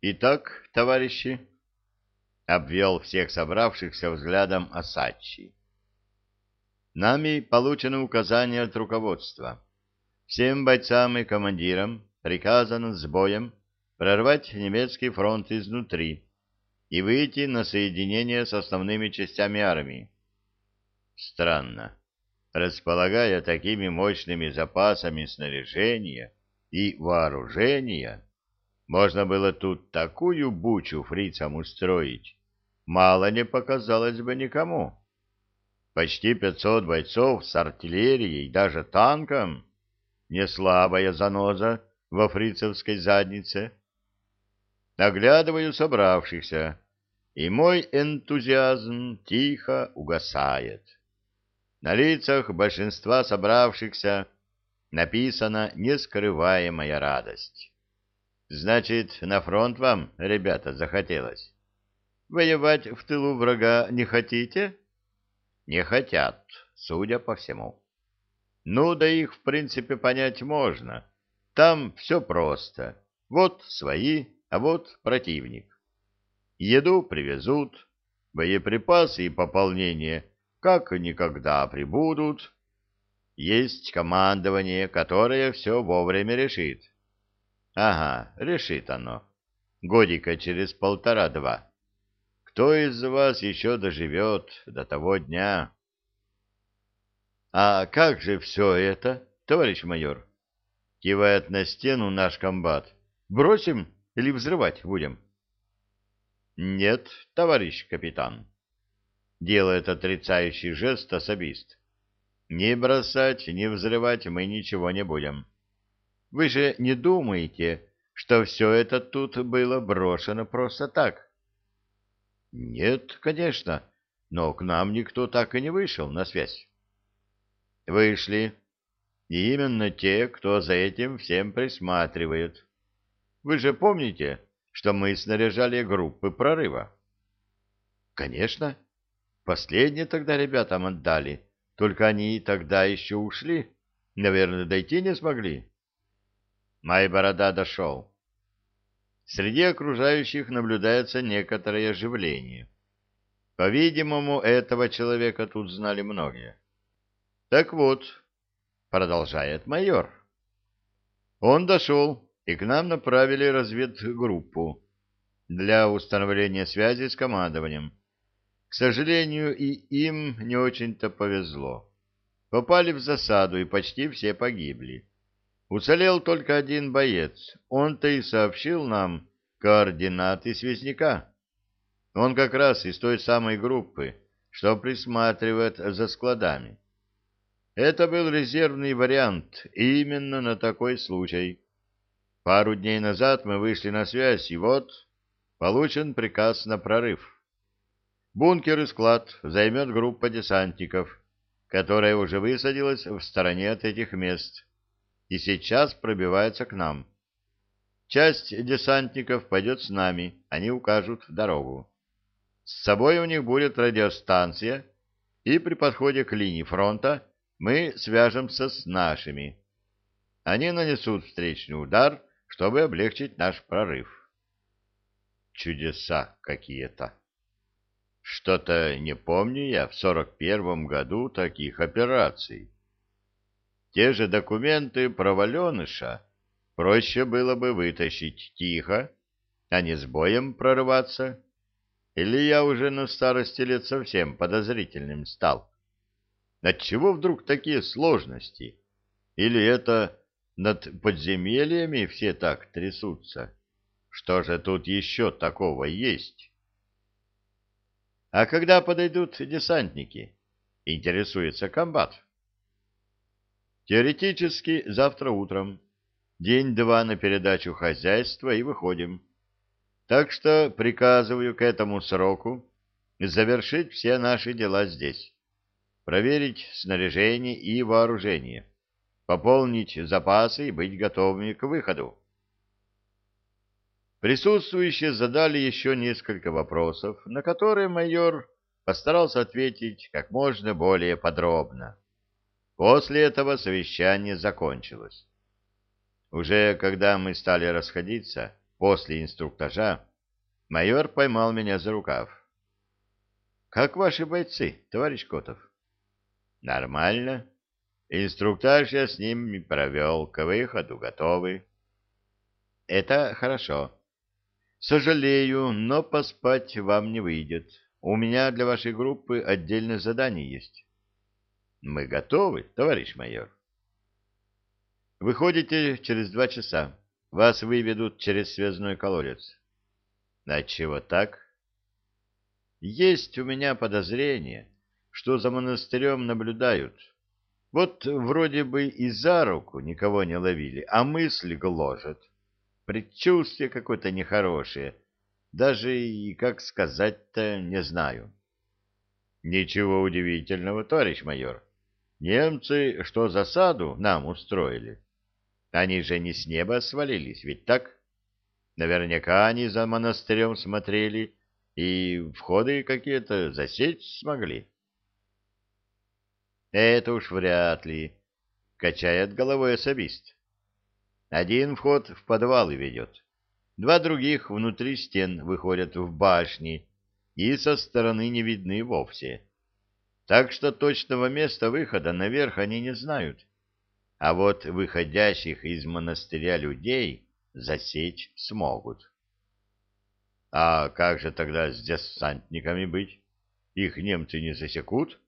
Итак, товарищи, обвел всех собравшихся взглядом Асачи. Нами получено указание от руководства. Всем бойцам и командирам приказано с боем прорвать немецкий фронт изнутри и выйти на соединение с основными частями армии. Странно. Располагая такими мощными запасами снаряжения и вооружения, можно было тут такую бучу фрицам устроить, мало не показалось бы никому. Почти пятьсот бойцов с артиллерией, даже танком, не слабая заноза во фрицевской заднице. Оглядываю собравшихся, и мой энтузиазм тихо угасает. На лицах большинства собравшихся написана нескрываемая радость. Значит, на фронт вам, ребята, захотелось? Воевать в тылу врага не хотите? Не хотят, судя по всему. Ну, да их, в принципе, понять можно. Там все просто. Вот свои, а вот противник. Еду привезут, боеприпасы и пополнение как никогда прибудут. Есть командование, которое все вовремя решит. Ага, решит оно. Годика через полтора-два. Кто из вас еще доживет до того дня? А как же все это, товарищ майор? Кивает на стену наш комбат. Бросим или взрывать будем? Нет, товарищ капитан. Делает отрицающий жест особист. Ни бросать, ни взрывать мы ничего не будем. Вы же не думаете, что все это тут было брошено просто так? Нет, конечно, но к нам никто так и не вышел на связь. Вышли. И именно те, кто за этим всем присматривает. Вы же помните, что мы снаряжали группы прорыва? Конечно. Последние тогда ребятам отдали. Только они тогда еще ушли. Наверное, дойти не смогли. Майборода дошел. Среди окружающих наблюдается некоторое оживление. По-видимому, этого человека тут знали многие. Так вот, продолжает майор. Он дошел, и к нам направили разведгруппу для установления связи с командованием. К сожалению, и им не очень-то повезло. Попали в засаду, и почти все погибли. Уцелел только один боец. Он-то и сообщил нам координаты связняка. Он как раз из той самой группы, что присматривает за складами. Это был резервный вариант именно на такой случай. Пару дней назад мы вышли на связь, и вот получен приказ на прорыв. Бункер и склад займет группа десантников, которая уже высадилась в стороне от этих мест и сейчас пробивается к нам. Часть десантников пойдет с нами, они укажут дорогу. С собой у них будет радиостанция, и при подходе к линии фронта мы свяжемся с нашими. Они нанесут встречный удар, чтобы облегчить наш прорыв. Чудеса какие-то. Что-то не помню я в сорок первом году таких операций. Те же документы про Валеныша проще было бы вытащить тихо, а не с боем прорываться. Или я уже на старости лет совсем подозрительным стал? Отчего вдруг такие сложности? Или это над подземельями все так трясутся? Что же тут еще такого есть? А когда подойдут десантники? Интересуется комбат. Теоретически завтра утром. День-два на передачу хозяйства и выходим. Так что приказываю к этому сроку завершить все наши дела здесь. Проверить снаряжение и вооружение. Пополнить запасы и быть готовыми к выходу. Присутствующие задали еще несколько вопросов, на которые майор постарался ответить как можно более подробно. После этого совещание закончилось. Уже когда мы стали расходиться, после инструктажа, майор поймал меня за рукав. — Как ваши бойцы, товарищ Котов? — Нормально. Инструктаж я с ними провел, к выходу готовы. — Это хорошо. Сожалею, но поспать вам не выйдет. У меня для вашей группы отдельное задание есть. — Мы готовы, товарищ майор. Выходите через два часа. Вас выведут через связной колодец. Отчего так? Есть у меня подозрение, что за монастырем наблюдают. Вот вроде бы и за руку никого не ловили, а мысли гложет. Предчувствие какое-то нехорошее. Даже и как сказать-то не знаю. Ничего удивительного, товарищ майор. Немцы что засаду нам устроили? Они же не с неба свалились, ведь так? Наверняка они за монастырем смотрели и входы какие-то засечь смогли. Это уж вряд ли, качает головой особист. Один вход в подвалы ведет, два других внутри стен выходят в башни и со стороны не видны вовсе. Так что точного места выхода наверх они не знают а вот выходящих из монастыря людей засечь смогут. А как же тогда с десантниками быть? Их немцы не засекут?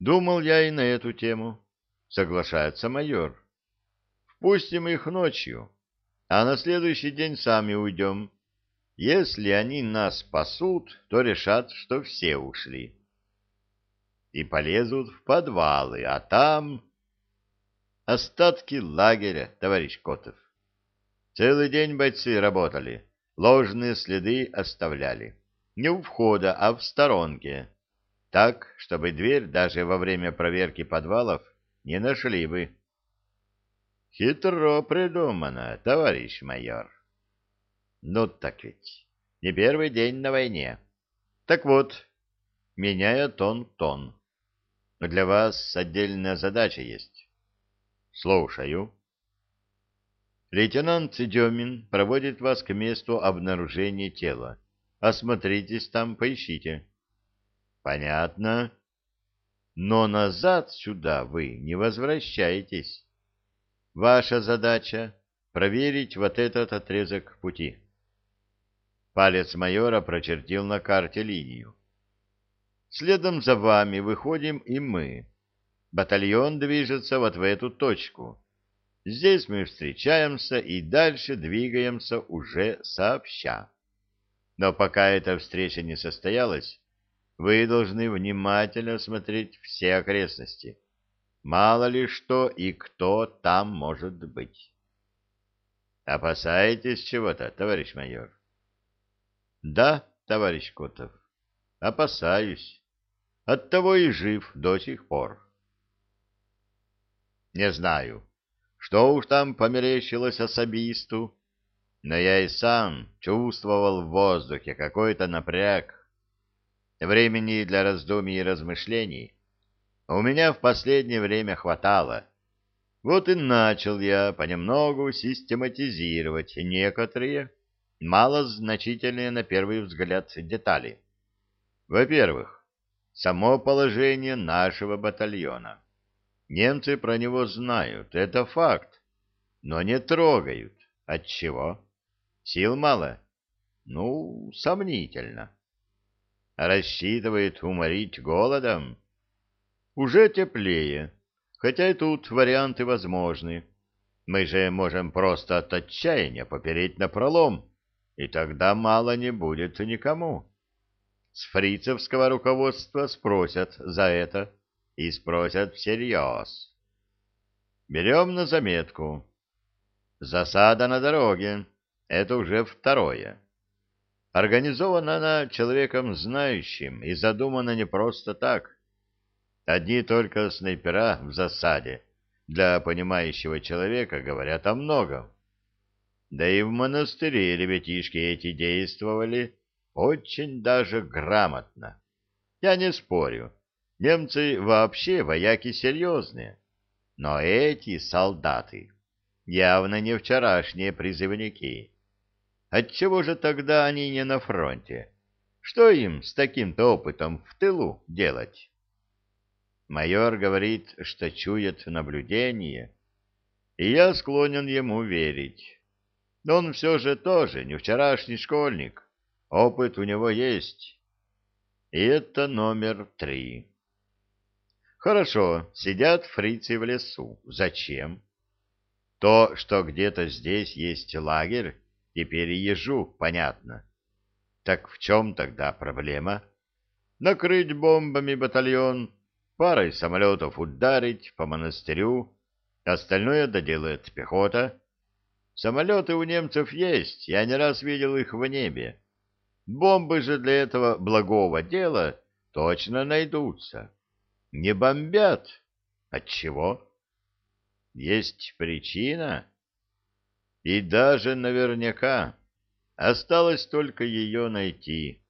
Думал я и на эту тему. Соглашается майор. Впустим их ночью, а на следующий день сами уйдем. Если они нас спасут, то решат, что все ушли. И полезут в подвалы, а там остатки лагеря, товарищ Котов. Целый день бойцы работали, ложные следы оставляли. Не у входа, а в сторонке. Так, чтобы дверь даже во время проверки подвалов не нашли бы. Хитро придумано, товарищ майор. Ну так ведь, не первый день на войне. Так вот, меняя тон-тон. Для вас отдельная задача есть. Слушаю. Лейтенант Демин проводит вас к месту обнаружения тела. Осмотритесь там, поищите. Понятно. Но назад сюда вы не возвращаетесь. Ваша задача — проверить вот этот отрезок пути. Палец майора прочертил на карте линию. Следом за вами выходим и мы. Батальон движется вот в эту точку. Здесь мы встречаемся и дальше двигаемся уже сообща. Но пока эта встреча не состоялась, вы должны внимательно смотреть все окрестности. Мало ли что и кто там может быть. Опасаетесь чего-то, товарищ майор? Да, товарищ Котов, опасаюсь. Оттого и жив до сих пор. Не знаю, что уж там померещилось особисту, но я и сам чувствовал в воздухе какой-то напряг. Времени для раздумий и размышлений у меня в последнее время хватало. Вот и начал я понемногу систематизировать некоторые малозначительные на первый взгляд детали. Во-первых, само положение нашего батальона. Немцы про него знают, это факт, но не трогают. Отчего? Сил мало? Ну, сомнительно. Рассчитывает уморить голодом? Уже теплее, хотя и тут варианты возможны. Мы же можем просто от отчаяния попереть на пролом, и тогда мало не будет никому. С фрицевского руководства спросят за это и спросят всерьез. Берем на заметку. Засада на дороге — это уже второе. Организована она человеком знающим и задумана не просто так. Одни только снайпера в засаде для понимающего человека говорят о многом. Да и в монастыре ребятишки эти действовали очень даже грамотно. Я не спорю Немцы вообще вояки серьезные, но эти солдаты, явно не вчерашние призывники. Отчего же тогда они не на фронте? Что им с таким-то опытом в тылу делать? Майор говорит, что чует наблюдение, и я склонен ему верить. Но он все же тоже не вчерашний школьник, опыт у него есть. И это номер три. Хорошо, сидят фрицы в лесу. Зачем? То, что где-то здесь есть лагерь, теперь и ежу понятно. Так в чем тогда проблема? Накрыть бомбами батальон, парой самолетов ударить по монастырю, остальное доделает пехота. Самолеты у немцев есть, я не раз видел их в небе. Бомбы же для этого благого дела точно найдутся. Не бомбят. Отчего? Есть причина? И даже наверняка. Осталось только ее найти.